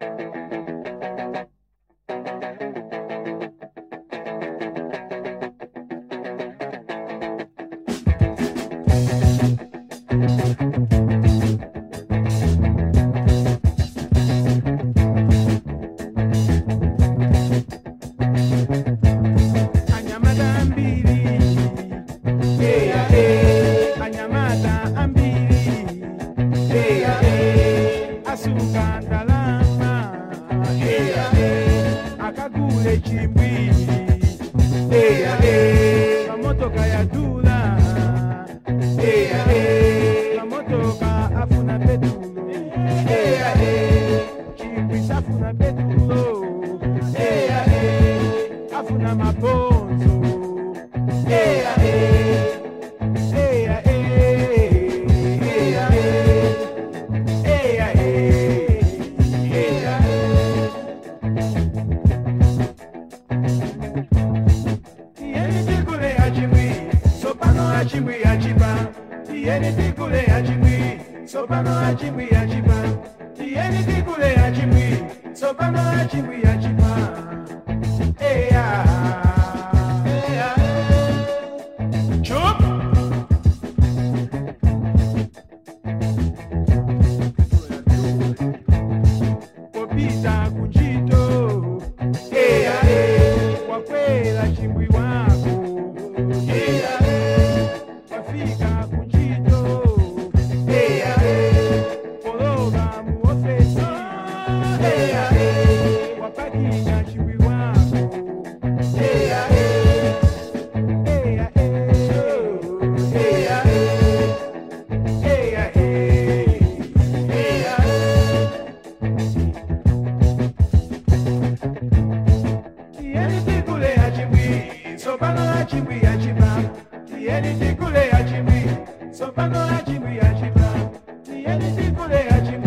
anyamata akagule chimbwi eya e ya dula eya e afuna petulo eya e chimbwi safuna petulo sopano ya chimwi ya chipa. Tieni tikule ya chimwi, sopano ya chimwi ya chipa. Tieni tikule ya chimwi, sopano ya Sombano e Adimba, e ele de Gule Adimbi. Sombano Adimbi Adimba, é e ele de Gule